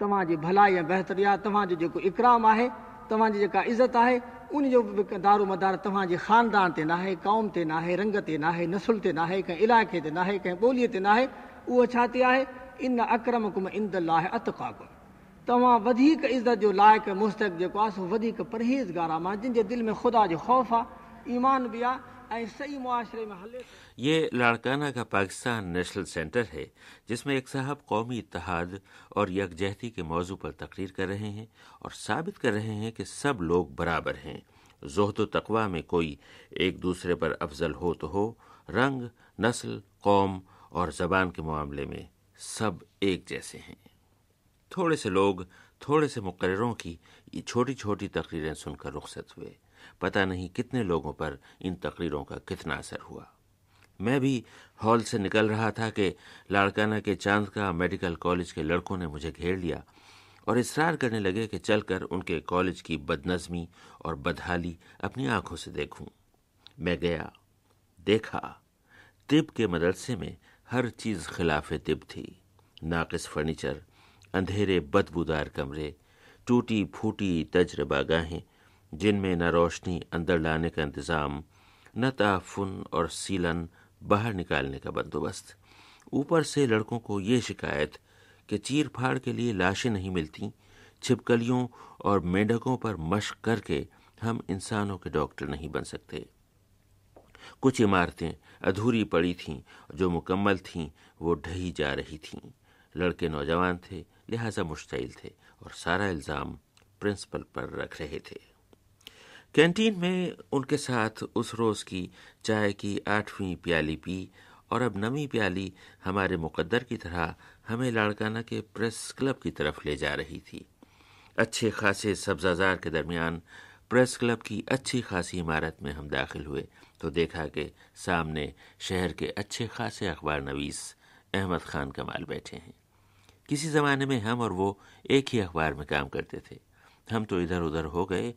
تعلی بھلائی یا بہتری تک اقرام ہے تمام جکا عزت ہے انجو دار مدار تھی خاندان سے نا ہے قوم سے نا ہے رنگ نہسل نہ نا ہے کئی علاقے کے نہ ہے کئی بولی نہ نا ہے وہی ہے ان اکرم کم عند لا ہے اط کام تعاوع عزت جو لائق مستقبل پرہیز گارا جن کے دل میں خدا جو خوف آمان بھی آ معاشرے یہ لاڑکانہ کا پاکستان نیشنل سینٹر ہے، جس میں ایک صاحب قومی اتحاد اور یکجہتی کے موضوع پر تقریر کر رہے ہیں اور ثابت کر رہے ہیں کہ سب لوگ برابر ہیں۔ زہد و تقوا میں کوئی ایک دوسرے پر افضل ہو تو ہو، رنگ، نسل، قوم اور زبان کے معاملے میں سب ایک جیسے ہیں۔ تھوڑے سے لوگ، تھوڑے سے مقرروں کی یہ چھوٹی چھوٹی تقریریں سن کر رخصت ہوئے۔ پتہ نہیں کتنے لوگوں پر ان تقریروں کا کتنا اثر ہوا۔ میں بھی ہال سے نکل رہا تھا کہ لاڑکانہ کے چاند کا میڈیکل کالج کے لڑکوں نے مجھے گھیر لیا اور اصرار کرنے لگے کہ چل کر ان کے کالج کی بدنظمی اور بدحالی اپنی آنکھوں سے دیکھوں۔ میں گیا، دیکھا۔ طب کے مدرسے میں ہر چیز خلاف طب تھی۔ ناقص فرنیچر، اندھیرے بدبودار کمرے، ٹوٹی پھوٹی تجربہ گاہیں۔ جن میں نہ روشنی اندر لانے کا انتظام، نہ تعفن اور سیلن باہر نکالنے کا بندوبست۔ اوپر سے لڑکوں کو یہ شکایت کہ چیر پھاڑ کے لیے لاشیں نہیں ملتی چھپکلیوں اور مینڈکوں پر مشق کر کے ہم انسانوں کے ڈاکٹر نہیں بن سکتے۔ کچھ عمارتیں ادھوری پڑی تھیں، جو مکمل تھیں، وہ ڈھہی جا رہی تھیں۔ لڑکے نوجوان تھے، لہذا مشتعل تھے اور سارا الزام پرنسپل پر رکھ رہے تھے۔ کینٹین میں ان کے ساتھ اس روز کی چائے کی آٹھویں پیالی پی اور اب نمی پیالی ہمارے مقدر کی طرح ہمیں لاڑکانہ کے پریس کلب کی طرف لے جا رہی تھی۔ اچھے خاصے سبزہ زار کے درمیان پریس کلب کی اچھی خاصی عمارت میں ہم داخل ہوئے تو دیکھا کہ سامنے شہر کے اچھے خاصے اخبار نویس احمد خان کمال بیٹھے ہیں۔ کسی زمانے میں ہم اور وہ ایک ہی اخبار میں کام کرتے تھے۔ ہم تو ادھر ادھر ہو گئے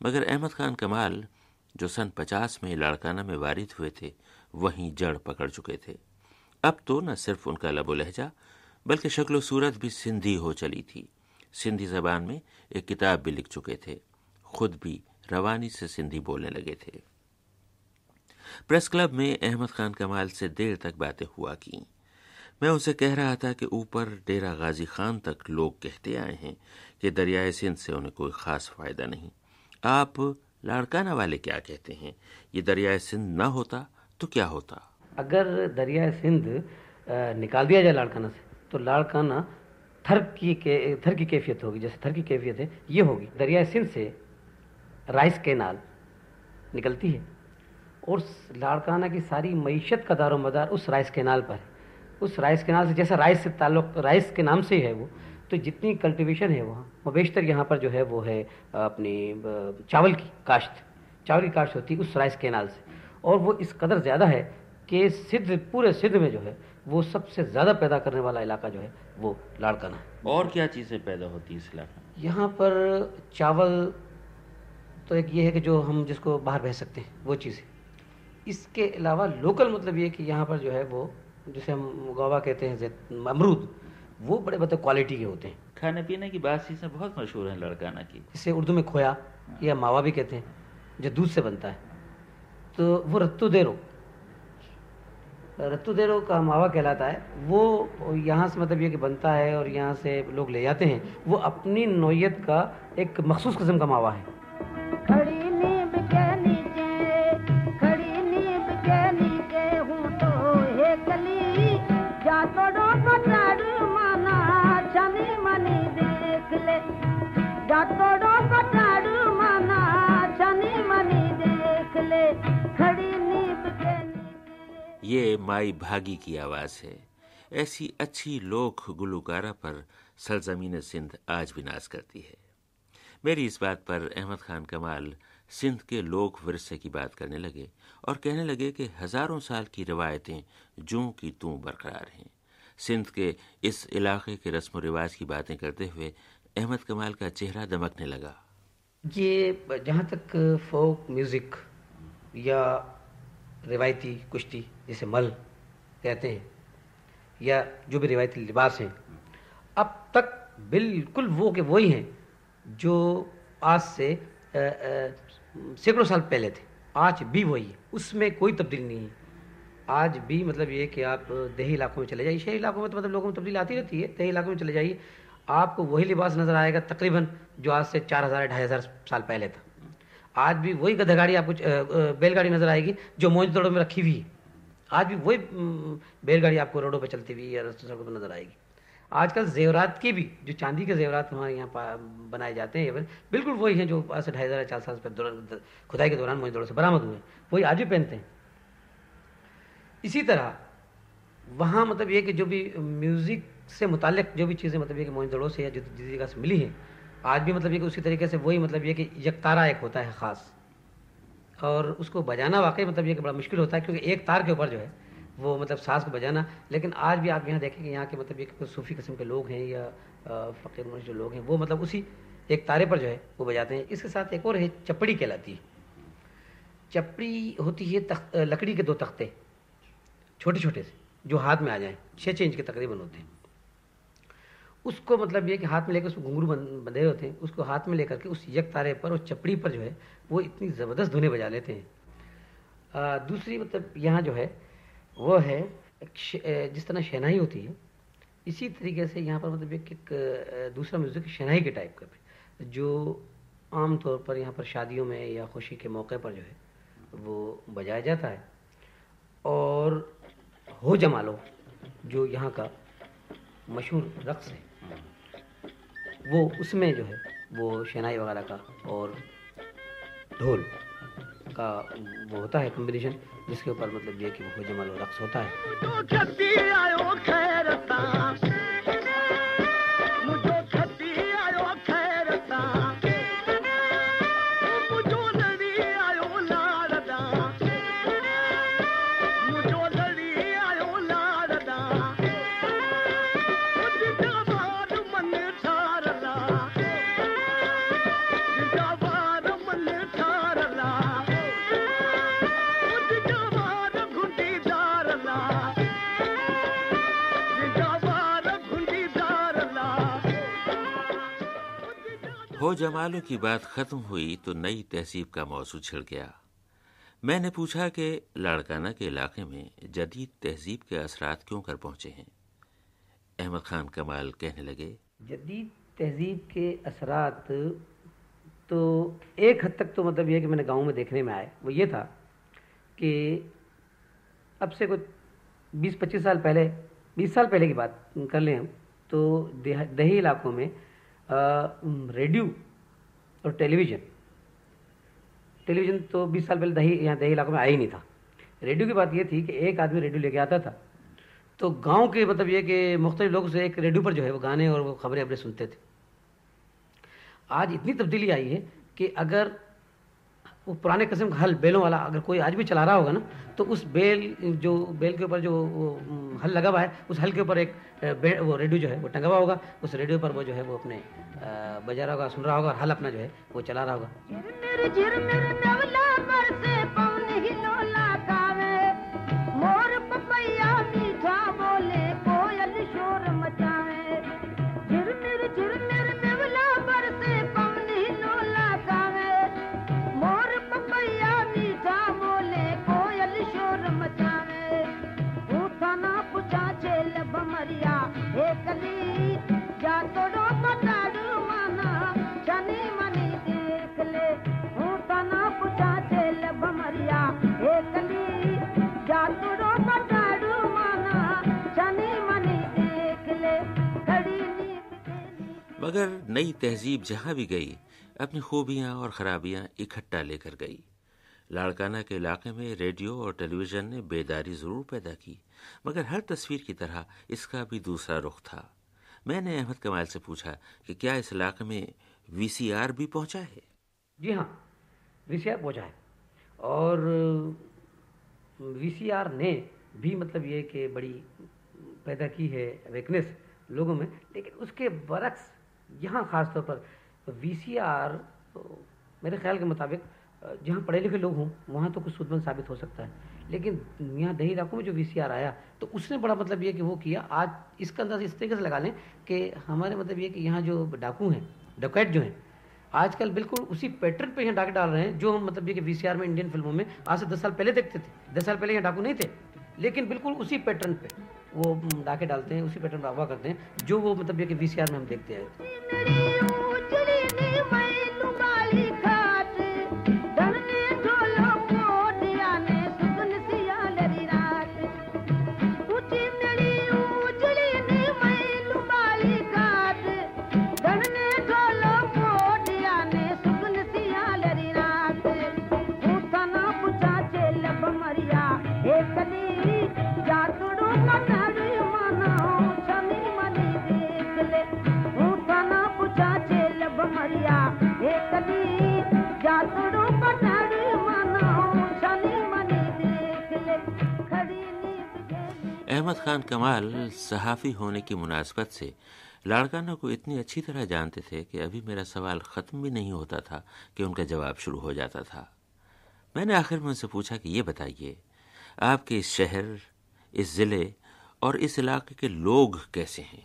مگر احمد خان کمال جو سن پچاس میں لاڑکانہ میں وارد ہوئے تھے، وہیں جڑ پکڑ چکے تھے۔ اب تو نہ صرف ان کا لب و لہجہ، بلکہ شکل و صورت بھی سندھی ہو چلی تھی۔ سندھی زبان میں ایک کتاب بھی لکھ چکے تھے۔ خود بھی روانی سے سندھی بولنے لگے تھے۔ پریس کلب میں احمد خان کمال سے دیر تک باتیں ہوا کیں۔ میں اسے کہہ رہا تھا کہ اوپر ڈیرا غازی خان تک لوگ کہتے آئے ہیں کہ دریائے سندھ سے انہیں کوئی خاص فائدہ نہیں۔ آپ لاڑکانہ والے کیا کہتے ہیں؟ یہ دریائے سندھ نہ ہوتا تو کیا ہوتا؟ اگر دریائے سندھ نکال دیا جائے لاڑکانہ سے، تو لاڑکانہ تھر کی تھر کی کیفیت ہوگی، جیسے تھر کی کیفیت ہے، یہ ہوگی۔ دریائے سندھ سے رائس کینال نکلتی ہے اور لاڑکانہ کی ساری معیشت کا دار و مدار اس رائس کینال پر ہے۔ اس رائس کینال سے جیسا رائس سے تعلق، رائس کے نام سے ہی ہے وہ تو جتنی کلٹیویشن ہے وہاں وہ بیشتر یہاں پر جو ہے وہ ہے اپنی چاول کی کاشت۔ چاول کی کاشت ہوتی ہے اس رائس کینال سے۔ اور وہ اس قدر زیادہ ہے کہ سدھ پورے سدھ میں جو ہے وہ سب سے زیادہ پیدا کرنے والا علاقہ جو ہے وہ لاڑکانہ ہے اور کیا چیزیں پیدا ہوتی ہیں اس علاقے میں؟ یہاں پر چاول تو ایک یہ ہے کہ جو ہم جس کو باہر بھیج سکتے ہیں وہ چیز ہے۔ اس کے علاوہ لوکل مطلب یہ کہ یہاں پر جو ہے وہ جسے ہم گوا کہتے ہیں امرود۔ وہ بڑے بڑے کوالٹی کے ہوتے ہیں۔ کھانے پینے کی بات چیزیں بہت مشہور ہیں لڑکانہ کی۔ اسے اردو میں کھویا یا ماوا بھی کہتے ہیں جو دودھ سے بنتا ہے۔ تو وہ رتو دیرو رتو دیرو کا ماوا کہلاتا ہے۔ وہ یہاں سے مطلب یہ کہ بنتا ہے اور یہاں سے لوگ لے جاتے ہیں۔ وہ اپنی نوعیت کا ایک مخصوص قسم کا ماوا ہے۔ یہ مائی بھاگی کی آواز ہے۔ ایسی اچھی لوک گلوکارہ پر سرزمین سندھ آج بھی ناز کرتی ہے۔ میری اس بات پر احمد خان کمال سندھ کے لوک ورثے کی بات کرنے لگے اور کہنے لگے کہ ہزاروں سال کی روایتیں جوں کی توں برقرار ہیں۔ سندھ کے اس علاقے کے رسم و رواج کی باتیں کرتے ہوئے احمد کمال کا چہرہ دمکنے لگا۔ یہ جہاں تک فوک میوزک یا روایتی کشتی جسے مل کہتے ہیں، یا جو بھی روایتی لباس ہیں۔ اب تک بالکل وہ کہ وہی ہیں جو آج سے سینکڑوں سال پہلے تھے۔ آج بھی وہی ہے اس میں کوئی تبدیلی نہیں ہے۔ آج بھی مطلب یہ کہ آپ دیہی علاقوں میں چلے جائیے۔ شہری علاقوں میں تو مطلب لوگوں میں تبدیلی آتی رہتی ہے۔ دیہی علاقوں میں چلے جائیے۔ آپ کو وہی لباس نظر آئے گا تقریباً جو آج سے چار ہزار، ڈھائی ہزار سال پہلے تھا۔ آج بھی وہی گدھا گاڑی آپ کو بیل گاڑی نظر آئے گی جو موج دوڑوں میں رکھی ہوئی ہے۔ آج بھی وہی بیل گاڑی آپ کو روڈوں پہ چلتی ہوئی یا سڑکوں پہ نظر آئے گی۔ آج کل زیورات کی بھی، جو چاندی کے زیورات ہمارے یہاں بنائے جاتے ہیں بالکل وہی ہیں جو سے ڈھائی ہزار چار سال پہ کھدائی کے دوران موج دوڑوں سے برآمد ہوئے وہی آج بھی پہنتے ہیں۔ اسی طرح، وہاں مطلب یہ کہ جو بھی میوزک سے متعلق جو بھی چیزیں مطلب یہ کہ موئن سے یا جس جگہ سے ملی ہیں آج بھی مطلب یہ کہ اسی طریقے سے وہی مطلب یہ کہ یک تارا ایک ہوتا ہے خاص۔ اور اس کو بجانا واقعی مطلب یہ کہ بڑا مشکل ہوتا ہے کیونکہ ایک تار کے اوپر جو ہے وہ مطلب ساز کو بجانا۔ لیکن آج بھی آپ یہاں دیکھیں کہ یہاں کے مطلب یہ کہ صوفی قسم کے لوگ ہیں یا فقیر منش جو لوگ ہیں، وہ مطلب اسی ایک تارے پر جو ہے وہ بجاتے ہیں۔ اس کے ساتھ ایک اور ہے، چپڑی کہلاتی ہے۔ چپڑی ہوتی ہے تخت، لکڑی کے دو تختے، چھوٹے چھوٹے سے، جو ہاتھ میں آ جائیں، چھ چھ انچ کے تقریباً ہوتے ہیں۔ اس کو مطلب یہ کہ ہاتھ میں لے کر اس کو گھنگرو بندھے ہوتے ہیں، اس کو ہاتھ میں لے کر کے اس یک تارے پر اور چپڑی پر جو ہے، وہ اتنی زبردست دھونے بجا لیتے ہیں۔ دوسری مطلب یہاں جو ہے، وہ ہے جس طرح شہنائی ہوتی ہے، اسی طریقے سے یہاں پر مطلب ایک دوسرا میوزک شہنائی کے ٹائپ کا بھی۔ جو عام طور پر یہاں پر شادیوں میں یا خوشی کے موقع پر جو ہے، وہ بجایا جاتا ہے۔ اور ہو جمالو جو یہاں کا مشہور رقص ہے۔ وہ اس میں جو ہے، وہ شہنائی وغیرہ کا اور ڈھول کا وہ ہوتا ہے کمپٹیشن جس کے اوپر مطلب یہ کہ وہ ہو و رقص ہوتا ہے۔ جمالوں کی بات ختم ہوئی تو نئی تہذیب کا موضوع چھڑ گیا۔ میں نے پوچھا کہ لاڑکانہ کے علاقے میں جدید تہذیب کے اثرات کیوں کر پہنچے ہیں؟ احمد خان کمال کہنے لگے، جدید تہذیب کے اثرات تو ایک حد تک تو مطلب یہ کہ میں نے گاؤں میں دیکھنے میں آئے وہ یہ تھا کہ اب سے کچھ بیس پچیس سال پہلے، بیس سال پہلے کی بات کر لیں ہم، تو دیہی علاقوں میں ریڈیو اور ٹیلی ویژن ٹیلی ویژن تو بیس سال پہلے دہی، یہاں دیہی علاقوں میں آیا ہی نہیں تھا۔ ریڈیو کی بات یہ تھی کہ ایک آدمی ریڈیو لے کے آتا تھا۔ تو گاؤں کے مطلب یہ کہ مختلف لوگوں سے ایک ریڈیو پر جو ہے وہ گانے اور وہ خبریں ابریں سنتے تھے۔ آج اتنی تبدیلی آئی ہے کہ اگر وہ پرانے قسم کا حل بیلوں والا اگر کوئی آج بھی چلا رہا ہوگا نا، تو اس بیل جو، بیل کے اوپر جو حل لگا ہوا ہے، اس حل کے اوپر ایک وہ ریڈیو جو ہے، وہ ٹنگا ہوا ہوگا، اس ریڈیو پر وہ جو ہے، وہ اپنے بجا رہا ہوگا، سن رہا ہوگا اور حل اپنا جو ہے، وہ چلا رہا ہوگا۔ مگر نئی تہذیب جہاں بھی گئی، اپنی خوبیاں اور خرابیاں اکٹھا لے کر گئی۔ لاڑکانہ کے علاقے میں ریڈیو اور ٹیلی ویژن نے بیداری ضرور پیدا کی، مگر ہر تصویر کی طرح اس کا بھی دوسرا رخ تھا۔ میں نے احمد کمال سے پوچھا کہ کیا اس علاقے میں وی سی آر بھی پہنچا ہے؟ جی ہاں وی سی آر پہنچا ہے۔ اور وی سی آر نے بھی مطلب یہ کہ بڑی پیدا کی ہے ویکنیس لوگوں میں، لیکن اس کے برعکس یہاں خاص طور پر وی سی آر، میرے خیال کے مطابق، جہاں پڑھے لکھے لوگ ہوں، وہاں تو کچھ سودمند ثابت ہو سکتا ہے۔ لیکن یہاں دیہی علاقوں میں جو وی سی آر آیا، تو اس نے بڑا مطلب یہ کہ وہ کیا، آج اس کا انداز اس طریقے سے لگا لیں کہ ہمارے مطلب یہ کہ یہاں جو ڈاکو ہیں ڈکیٹ جو ہیں، آج کل بالکل اسی پیٹرن پہ یہاں ڈاکے ڈال رہے ہیں، جو ہم مطلب یہ کہ وی سی آر میں انڈین فلموں میں آج سے دس سال پہلے دیکھتے تھے۔ دس سال پہلے یہاں ڈاکو نہیں تھے، لیکن بالکل اسی پیٹرن پہ۔ وہ ڈاکے ڈالتے ہیں، اسی پیٹرن میں اغوا کرتے ہیں، جو وہ مطلب یہ کہ وی سی آر میں ہم دیکھتے ہیں۔ احمد خان کمال صحافی ہونے کی مناسبت سے لاڑکانہ کو اتنی اچھی طرح جانتے تھے کہ ابھی میرا سوال ختم بھی نہیں ہوتا تھا کہ ان کا جواب شروع ہو جاتا تھا۔ میں نے آخر میں ان سے پوچھا کہ یہ بتائیے، آپ کے اس شہر، اس ضلع اور اس علاقے کے لوگ کیسے ہیں؟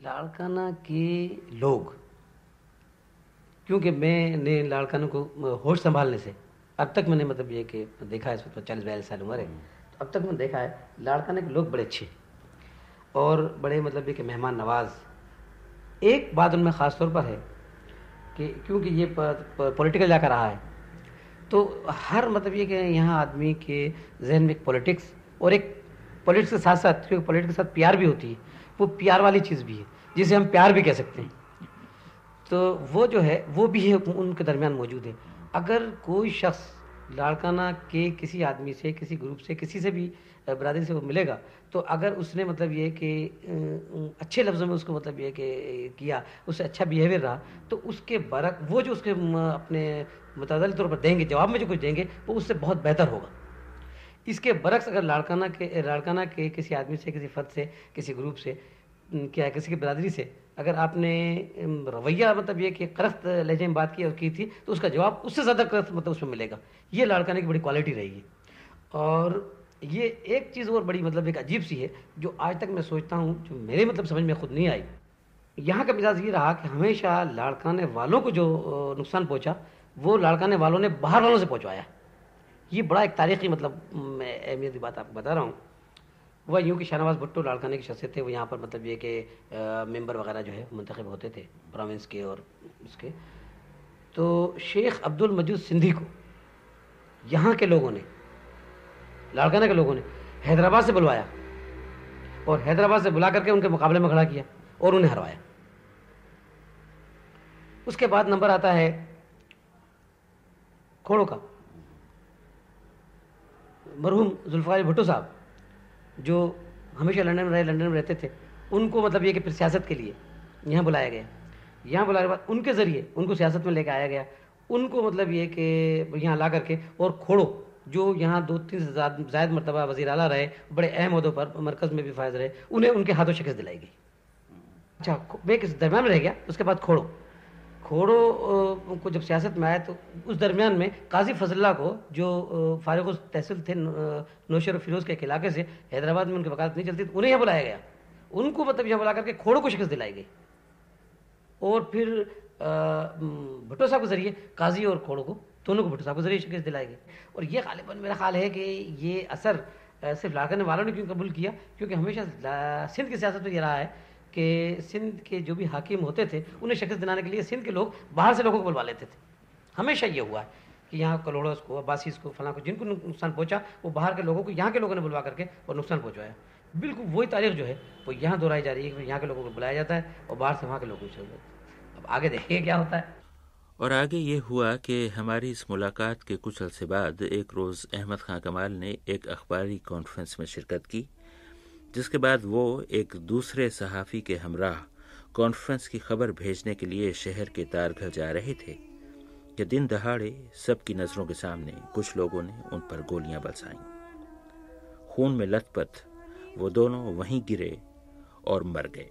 لاڑکانہ کے لوگ۔ کیونکہ میں نے لاڑکانہ کو ہوش سنبھالنے سے اب تک میں نے مطلب یہ کہ دیکھا ہے، اس وقت چالیس بیالیس سال عمر ہے۔ اب تک میں نے دیکھا ہے لاڑکانہ کے لوگ بڑے اچھے اور بڑے مطلب یہ کہ مہمان نواز ایک بات ان میں خاص طور پر ہے کہ کیونکہ یہ پولیٹیکل جا کر رہا ہے، تو ہر مطلب یہ کہ یہاں آدمی کے ذہن میں ایک پولیٹکس اور ایک پولیٹکس کے ساتھ ساتھ، کیونکہ پولیٹکس کے ساتھ پیار بھی ہوتی ہے، وہ پیار والی چیز بھی ہے، جسے ہم پیار بھی کہہ سکتے ہیں۔ تو وہ جو ہے، وہ بھی ان کے درمیان موجود ہے۔ اگر کوئی شخص لاڑکانہ کے کسی آدمی سے، کسی گروپ سے، کسی سے بھی برادری سے وہ ملے گا۔ تو اگر اس نے مطلب یہ کہ اچھے لفظوں میں اس کو مطلب یہ کہ کیا، اس سے اچھا بیہیویئر رہا، تو اس کے برق وہ جو اس کے اپنے متعدل طور پر دیں گے، جواب میں جو کچھ دیں گے، وہ اس سے بہت بہتر ہوگا۔ اس کے برعکس اگر لاڑکانہ کے لاڑکانہ کے کسی آدمی سے، کسی فرد سے، کسی گروپ سے کیا کسی کی برادری سے اگر آپ نے رویہ مطلب یہ کہ کرفت لہجے میں بات کی اور کی تھی، تو اس کا جواب اس سے زیادہ کرفت مطلب اس میں ملے گا۔ یہ لاڑکانے کی بڑی کوالٹی رہے گی اور یہ ایک چیز اور بڑی مطلب ایک عجیب سی ہے جو آج تک میں سوچتا ہوں، جو میرے مطلب سمجھ میں خود نہیں آئی۔ یہاں کا مزاج یہ رہا کہ ہمیشہ لاڑکانے والوں کو جو نقصان پہنچا، وہ لاڑکانے والوں نے باہر والوں سے پہنچوایا۔ یہ بڑا ایک تاریخی مطلب میں اہمیت کی بات آپ کو بتا رہا ہوں۔ وہ یوں کہ شاہ نواز بھٹو لاڑکانے کی شخصیت تھے، وہ یہاں پر مطلب یہ کہ ممبر وغیرہ جو ہے منتخب ہوتے تھے پروونس کے اور اس کے۔ تو شیخ عبد المجود سندھی کو یہاں کے لوگوں نے لاڑکانہ کے لوگوں نے حیدرآباد سے بلوایا اور حیدرآباد سے بلا کر کے ان کے مقابلے میں کھڑا کیا اور انہیں ہروایا۔ اس کے بعد نمبر آتا ہے کھوڑوں کا۔ مرحوم ذوالفقار بھٹو صاحب جو ہمیشہ لنڈن میں رہے لنڈن میں رہتے تھے، ان کو مطلب یہ کہ پھر سیاست کے لیے یہاں بلایا گیا۔ یہاں بلانے کے بعد ان کے ذریعے ان کو سیاست میں لے کے آیا گیا۔ ان کو مطلب یہ کہ یہاں لا کر کے اور کھوڑو، جو یہاں دو تین سے زائد مرتبہ وزیر اعلیٰ رہے، بڑے اہم عہدوں پر مرکز میں بھی فائز رہے، انہیں ان کے ہاتھوں شکست دلائی گئی۔ اچھا میں کس درمیان میں رہ گیا، اس کے بعد کھوڑو۔ کھوڑو کو جب سیاست میں آئے تو اس درمیان میں قاضی فضل اللہ کو جو فارغ تحصیل تھے نوشر و فیروز کے ایک علاقے سے حیدرآباد میں ان کی وکالت نہیں چلتی تو انہیں یہاں بلایا گیا۔ ان کو مطلب یہاں بلا کر کے کھوڑوں کو شکست دلائی گئی۔ اور پھر بھٹو صاحب کے ذریعے قاضی اور کھوڑوں کو، دونوں کو بھٹو صاحب کے ذریعے شکست دلائی گئی۔ اور یہ غالباً میرا خیال ہے کہ یہ اثر صرف لاکرنے والوں نے کیوں قبول کیا؟ کیونکہ ہمیشہ سندھ کی سیاست میں یہ رہا ہے کہ سندھ کے جو بھی حاکم ہوتے تھے، انہیں شکست دلانے کے لیے سندھ کے لوگ باہر سے لوگوں کو بلوا لیتے تھے۔ ہمیشہ یہ ہوا ہے کہ یہاں کلوڑوس کو عباسیز کو، فلاں کو، جن کو نقصان پہنچا، وہ باہر کے لوگوں کو، یہاں کے لوگوں نے بلوا کر کے اور نقصان پہنچوایا بالکل وہی تاریخ جو ہے، وہ یہاں دہرائی جا رہی ہے کہ یہاں کے لوگوں کو بلایا جاتا ہے اور باہر سے وہاں کے لوگوں کو اب آگے دیکھیے کیا ہوتا ہے۔ اور آگے یہ ہوا کہ ہماری اس ملاقات کے کچھ عرصے بعد ایک روز احمد خان کمال نے ایک اخباری کانفرنس میں شرکت کی۔ جس کے بعد وہ ایک دوسرے صحافی کے ہمراہ کانفرنس کی خبر بھیجنے کے لیے شہر کے تار گھر جا رہے تھے کہ دن دہاڑے سب کی نظروں کے سامنے کچھ لوگوں نے ان پر گولیاں برسائیں خون میں لت پت، وہ دونوں وہیں گرے اور مر گئے۔